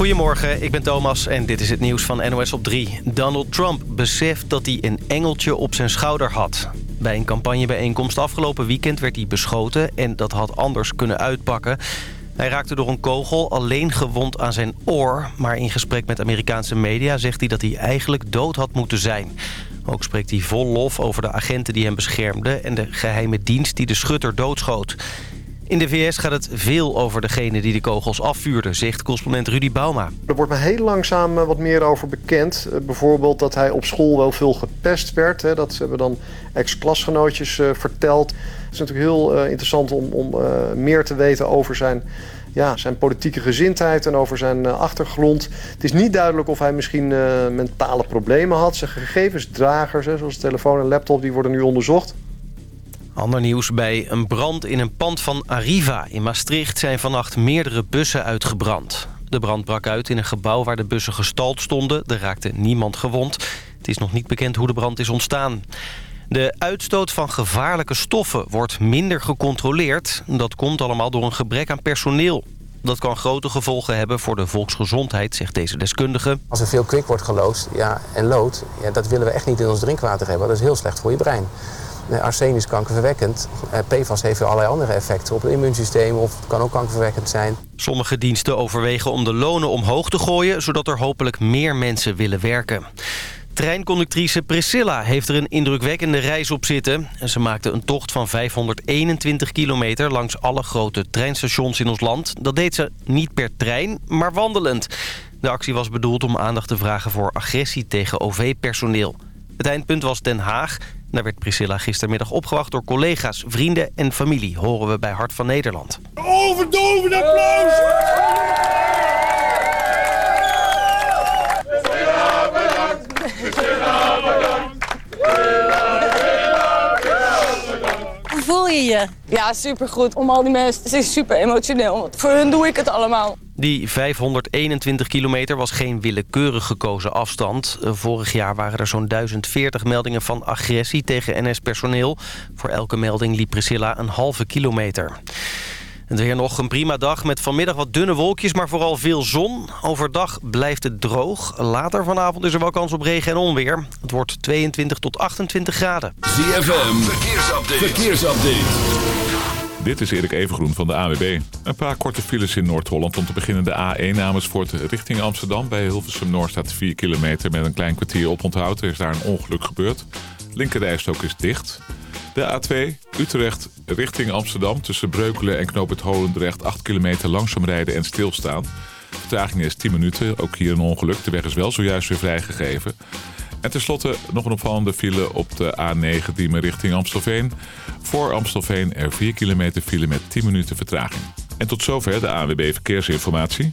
Goedemorgen, ik ben Thomas en dit is het nieuws van NOS op 3. Donald Trump beseft dat hij een engeltje op zijn schouder had. Bij een campagnebijeenkomst afgelopen weekend werd hij beschoten... en dat had anders kunnen uitpakken. Hij raakte door een kogel alleen gewond aan zijn oor... maar in gesprek met Amerikaanse media zegt hij dat hij eigenlijk dood had moeten zijn. Ook spreekt hij vol lof over de agenten die hem beschermden... en de geheime dienst die de schutter doodschoot. In de VS gaat het veel over degene die de kogels afvuurde, zegt correspondent Rudy Bauma. Er wordt me heel langzaam eh, wat meer over bekend. Eh, bijvoorbeeld dat hij op school wel veel gepest werd. Dat hebben dan ex-klasgenootjes eh, verteld. Het is natuurlijk heel interessant om, om meer te weten over zijn, ja, zijn politieke gezindheid en over zijn achtergrond. Het is niet duidelijk of hij misschien mentale problemen had. Zijn gegevensdragers, zoals telefoon en laptop, die worden nu onderzocht. Ander nieuws bij een brand in een pand van Arriva in Maastricht... zijn vannacht meerdere bussen uitgebrand. De brand brak uit in een gebouw waar de bussen gestald stonden. Er raakte niemand gewond. Het is nog niet bekend hoe de brand is ontstaan. De uitstoot van gevaarlijke stoffen wordt minder gecontroleerd. Dat komt allemaal door een gebrek aan personeel. Dat kan grote gevolgen hebben voor de volksgezondheid, zegt deze deskundige. Als er veel kwik wordt geloosd ja, en lood, ja, dat willen we echt niet in ons drinkwater hebben. Dat is heel slecht voor je brein. Arsen is kankerverwekkend. Eh, PFAS heeft allerlei andere effecten op het immuunsysteem... of het kan ook kankerverwekkend zijn. Sommige diensten overwegen om de lonen omhoog te gooien... zodat er hopelijk meer mensen willen werken. Treinconductrice Priscilla heeft er een indrukwekkende reis op zitten. Ze maakte een tocht van 521 kilometer langs alle grote treinstations in ons land. Dat deed ze niet per trein, maar wandelend. De actie was bedoeld om aandacht te vragen voor agressie tegen OV-personeel. Het eindpunt was Den Haag. Daar werd Priscilla gistermiddag opgewacht door collega's, vrienden en familie... horen we bij Hart van Nederland. Overdovend applaus! Voel je je? Ja, supergoed. Om al die mensen, het is super emotioneel. Voor hun doe ik het allemaal. Die 521 kilometer was geen willekeurig gekozen afstand. Vorig jaar waren er zo'n 1040 meldingen van agressie tegen NS-personeel. Voor elke melding liep Priscilla een halve kilometer. Het weer nog een prima dag met vanmiddag wat dunne wolkjes, maar vooral veel zon. Overdag blijft het droog. Later vanavond is er wel kans op regen en onweer. Het wordt 22 tot 28 graden. ZFM, verkeersupdate. verkeersupdate. Dit is Erik Evengroen van de AWB. Een paar korte files in Noord-Holland. Om te beginnen de A1 namens Voort richting Amsterdam. Bij Hilversum Noord staat 4 kilometer met een klein kwartier op onthoud. Er is daar een ongeluk gebeurd. Linkerrijstok is dicht. De A2 Utrecht richting Amsterdam. Tussen Breukelen en Knoop het Holendrecht 8 kilometer langzaam rijden en stilstaan. Vertraging is 10 minuten. Ook hier een ongeluk. De weg is wel zojuist weer vrijgegeven. En tenslotte nog een opvallende file op de A9 die me richting Amstelveen. Voor Amstelveen er 4 kilometer file met 10 minuten vertraging. En tot zover de ANWB Verkeersinformatie.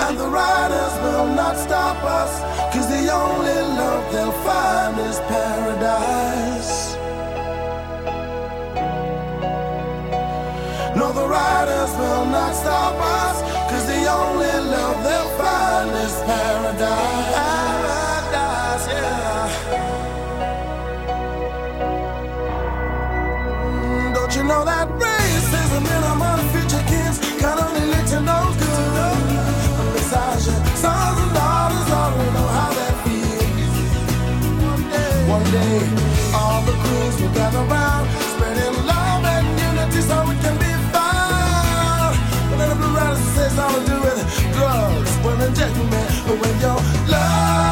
And the riders will not stop us, cause the only love they'll find is paradise. No, the riders will not stop us, cause the only love they'll find is paradise. Paradise, yeah. Don't you know that will gather spreading love and unity so can be. But then the says do drugs, gentlemen, when your love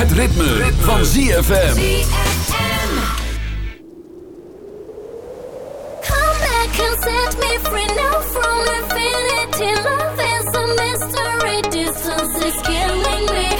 Het ritme, ritme. van ZFM. Come back and set me free now from infinity. Love is a mystery. Distance is killing me.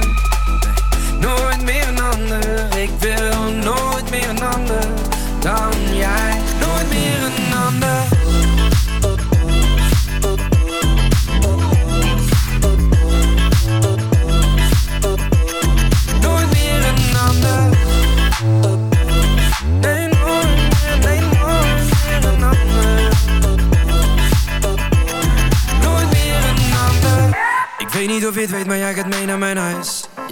Nooit meer een ander. Ik wil nooit meer een ander dan jij. Nooit meer een ander. Ik weet niet of je het weet, maar jij gaat mee naar mijn huis.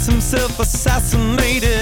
Himself assassinated.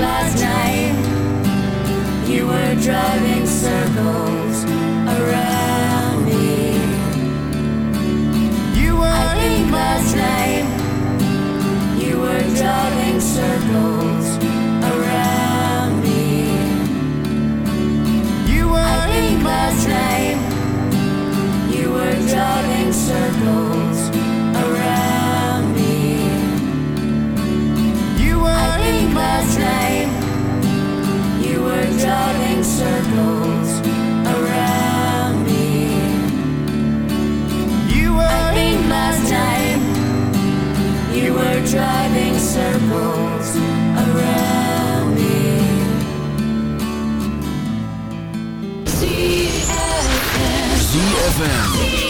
Last night you were driving circles around me. You were I think last night you were driving circles around me. You were I think last night you were driving circles around me. You were I think last night driving circles around me. You were I think last night you were driving circles around me. ZFM. Really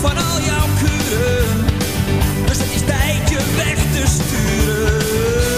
van al jouw kuren. Dus het is tijd je weg te sturen.